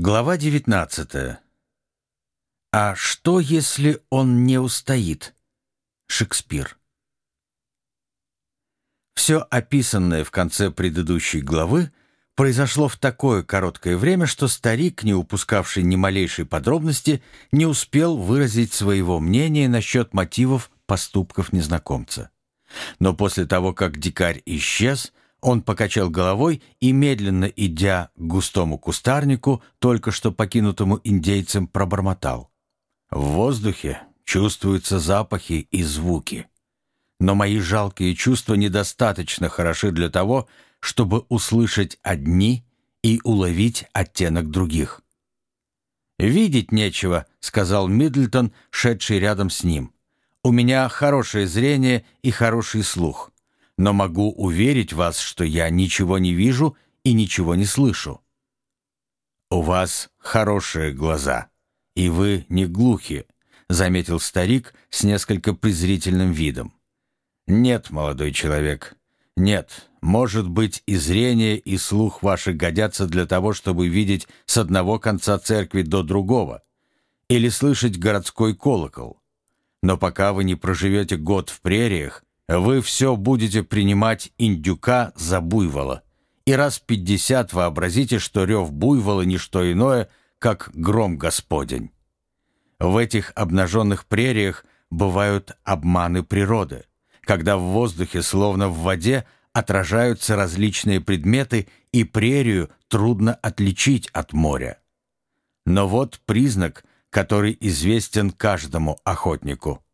Глава 19. А что, если он не устоит? Шекспир. Все описанное в конце предыдущей главы произошло в такое короткое время, что старик, не упускавший ни малейшей подробности, не успел выразить своего мнения насчет мотивов поступков незнакомца. Но после того, как дикарь исчез, он покачал головой и, медленно идя к густому кустарнику, только что покинутому индейцем, пробормотал. «В воздухе чувствуются запахи и звуки. Но мои жалкие чувства недостаточно хороши для того, чтобы услышать одни и уловить оттенок других». «Видеть нечего», — сказал Мидлтон, шедший рядом с ним. «У меня хорошее зрение и хороший слух» но могу уверить вас, что я ничего не вижу и ничего не слышу. У вас хорошие глаза, и вы не глухи, заметил старик с несколько презрительным видом. Нет, молодой человек, нет. Может быть, и зрение, и слух ваши годятся для того, чтобы видеть с одного конца церкви до другого, или слышать городской колокол. Но пока вы не проживете год в прериях, вы все будете принимать индюка за буйвола. И раз пятьдесят вообразите, что рев буйвола — не что иное, как гром Господень. В этих обнаженных прериях бывают обманы природы, когда в воздухе, словно в воде, отражаются различные предметы, и прерию трудно отличить от моря. Но вот признак, который известен каждому охотнику —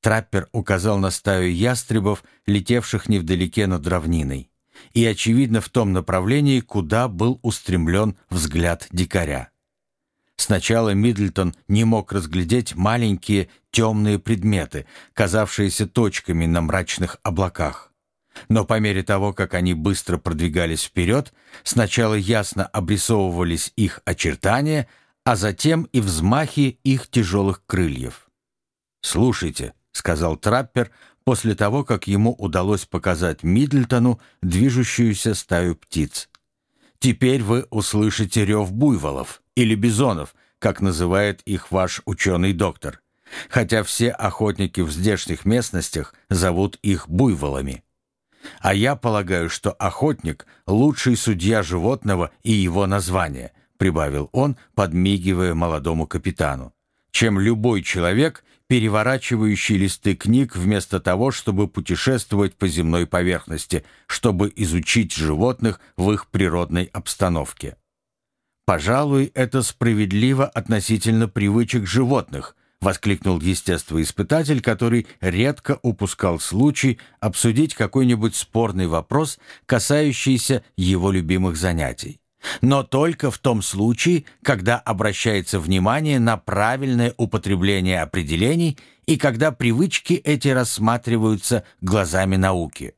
Траппер указал на стаю ястребов, летевших невдалеке над равниной, и, очевидно, в том направлении, куда был устремлен взгляд дикаря. Сначала Мидлтон не мог разглядеть маленькие темные предметы, казавшиеся точками на мрачных облаках. Но по мере того, как они быстро продвигались вперед, сначала ясно обрисовывались их очертания, а затем и взмахи их тяжелых крыльев. «Слушайте», сказал траппер после того, как ему удалось показать Мидльтону движущуюся стаю птиц. «Теперь вы услышите рев буйволов или бизонов, как называет их ваш ученый-доктор, хотя все охотники в здешних местностях зовут их буйволами. А я полагаю, что охотник — лучший судья животного и его названия», прибавил он, подмигивая молодому капитану, «чем любой человек, переворачивающий листы книг вместо того, чтобы путешествовать по земной поверхности, чтобы изучить животных в их природной обстановке. «Пожалуй, это справедливо относительно привычек животных», воскликнул естествоиспытатель, который редко упускал случай обсудить какой-нибудь спорный вопрос, касающийся его любимых занятий но только в том случае, когда обращается внимание на правильное употребление определений и когда привычки эти рассматриваются глазами науки.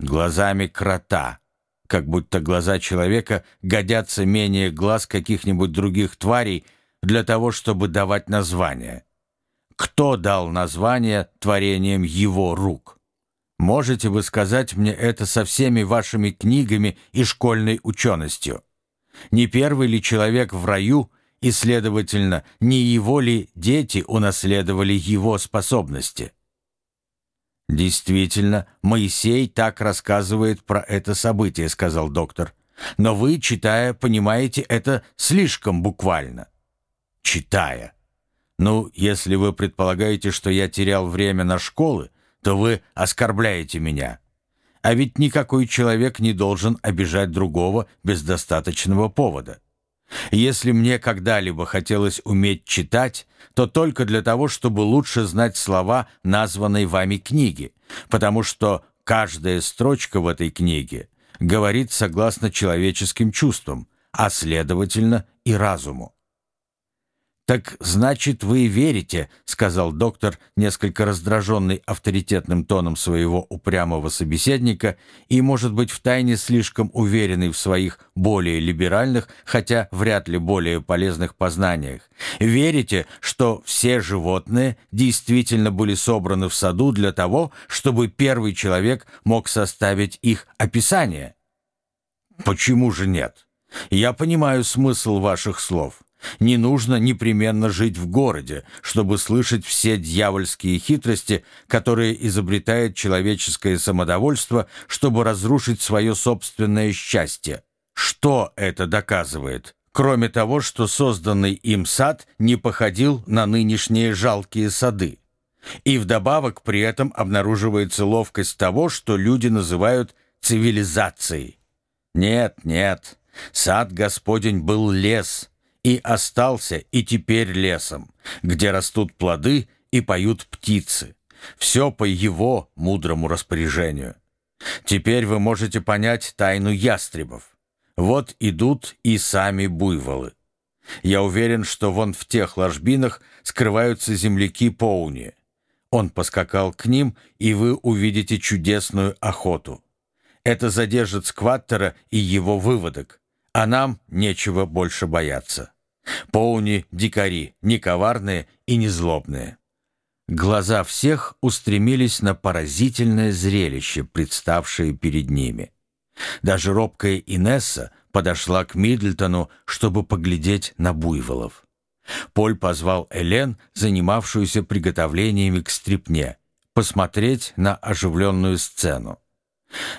Глазами крота, как будто глаза человека годятся менее глаз каких-нибудь других тварей для того, чтобы давать названия. Кто дал название творениям его рук? Можете вы сказать мне это со всеми вашими книгами и школьной ученостью? Не первый ли человек в раю, и, следовательно, не его ли дети унаследовали его способности? «Действительно, Моисей так рассказывает про это событие», — сказал доктор. «Но вы, читая, понимаете это слишком буквально». «Читая». «Ну, если вы предполагаете, что я терял время на школы, то вы оскорбляете меня. А ведь никакой человек не должен обижать другого без достаточного повода. Если мне когда-либо хотелось уметь читать, то только для того, чтобы лучше знать слова названной вами книги, потому что каждая строчка в этой книге говорит согласно человеческим чувствам, а следовательно и разуму. «Так значит, вы верите», — сказал доктор, несколько раздраженный авторитетным тоном своего упрямого собеседника и, может быть, втайне слишком уверенный в своих более либеральных, хотя вряд ли более полезных познаниях. «Верите, что все животные действительно были собраны в саду для того, чтобы первый человек мог составить их описание?» «Почему же нет?» Я понимаю смысл ваших слов. Не нужно непременно жить в городе, чтобы слышать все дьявольские хитрости, которые изобретает человеческое самодовольство, чтобы разрушить свое собственное счастье. Что это доказывает? Кроме того, что созданный им сад не походил на нынешние жалкие сады. И вдобавок при этом обнаруживается ловкость того, что люди называют цивилизацией. Нет, нет, сад Господень был лес, и остался и теперь лесом, где растут плоды и поют птицы. Все по его мудрому распоряжению. Теперь вы можете понять тайну ястребов. Вот идут и сами буйволы. Я уверен, что вон в тех ложбинах скрываются земляки Поуни. Он поскакал к ним, и вы увидите чудесную охоту. Это задержит скваттера и его выводок, а нам нечего больше бояться. Поуни — дикари, не коварные и не злобные. Глаза всех устремились на поразительное зрелище, представшее перед ними. Даже робкая Инесса подошла к Мидлтону, чтобы поглядеть на буйволов. Поль позвал Элен, занимавшуюся приготовлениями к стрипне, посмотреть на оживленную сцену.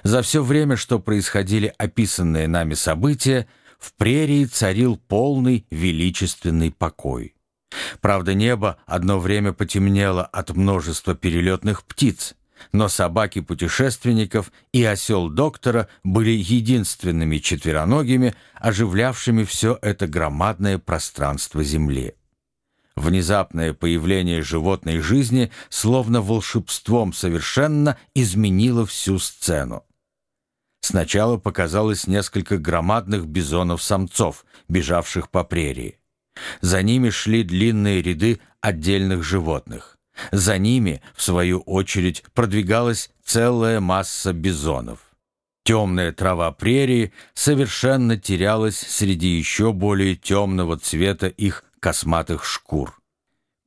За все время, что происходили описанные нами события, в прерии царил полный величественный покой. Правда, небо одно время потемнело от множества перелетных птиц, но собаки путешественников и осел доктора были единственными четвероногими, оживлявшими все это громадное пространство Земли. Внезапное появление животной жизни словно волшебством совершенно изменило всю сцену. Сначала показалось несколько громадных бизонов-самцов, бежавших по прерии. За ними шли длинные ряды отдельных животных. За ними, в свою очередь, продвигалась целая масса бизонов. Темная трава прерии совершенно терялась среди еще более темного цвета их косматых шкур.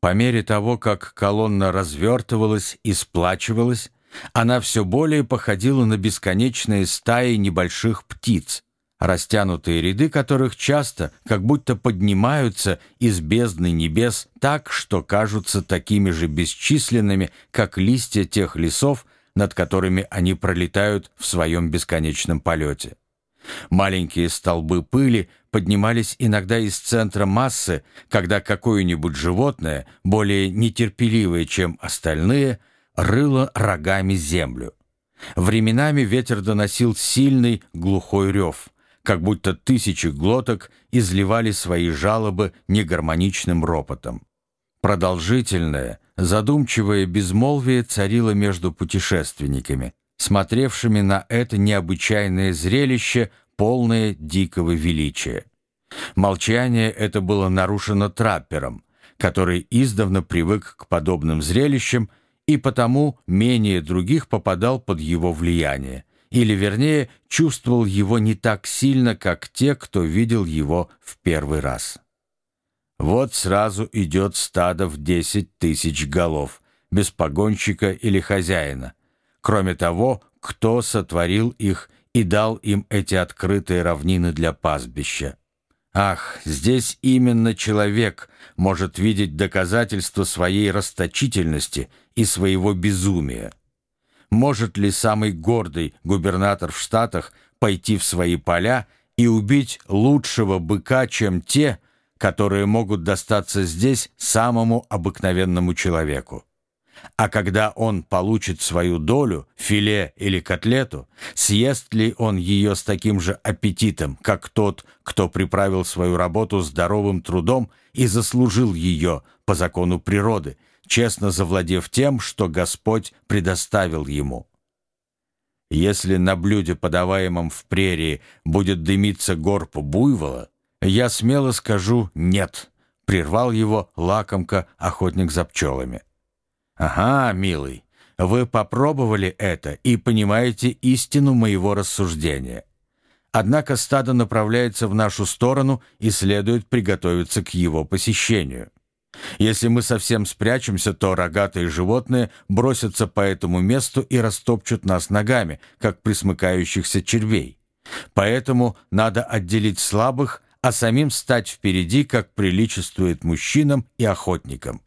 По мере того, как колонна развертывалась и сплачивалась, она все более походила на бесконечные стаи небольших птиц, растянутые ряды которых часто как будто поднимаются из бездны небес так, что кажутся такими же бесчисленными, как листья тех лесов, над которыми они пролетают в своем бесконечном полете. Маленькие столбы пыли поднимались иногда из центра массы, когда какое-нибудь животное, более нетерпеливое, чем остальные, рыло рогами землю. Временами ветер доносил сильный глухой рев, как будто тысячи глоток изливали свои жалобы негармоничным ропотом. Продолжительное, задумчивое безмолвие царило между путешественниками, смотревшими на это необычайное зрелище, полное дикого величия. Молчание это было нарушено траппером, который издавна привык к подобным зрелищам и потому менее других попадал под его влияние, или, вернее, чувствовал его не так сильно, как те, кто видел его в первый раз. Вот сразу идет стадо в десять тысяч голов, без погонщика или хозяина. Кроме того, кто сотворил их и дал им эти открытые равнины для пастбища. Ах, здесь именно человек может видеть доказательства своей расточительности и своего безумия. Может ли самый гордый губернатор в Штатах пойти в свои поля и убить лучшего быка, чем те, которые могут достаться здесь самому обыкновенному человеку? А когда он получит свою долю, филе или котлету, съест ли он ее с таким же аппетитом, как тот, кто приправил свою работу здоровым трудом и заслужил ее по закону природы, честно завладев тем, что Господь предоставил ему? Если на блюде, подаваемом в прерии, будет дымиться горб буйвола, я смело скажу «нет», — прервал его лакомка охотник за пчелами. «Ага, милый, вы попробовали это и понимаете истину моего рассуждения. Однако стадо направляется в нашу сторону и следует приготовиться к его посещению. Если мы совсем спрячемся, то рогатые животные бросятся по этому месту и растопчут нас ногами, как присмыкающихся червей. Поэтому надо отделить слабых, а самим стать впереди, как приличествует мужчинам и охотникам.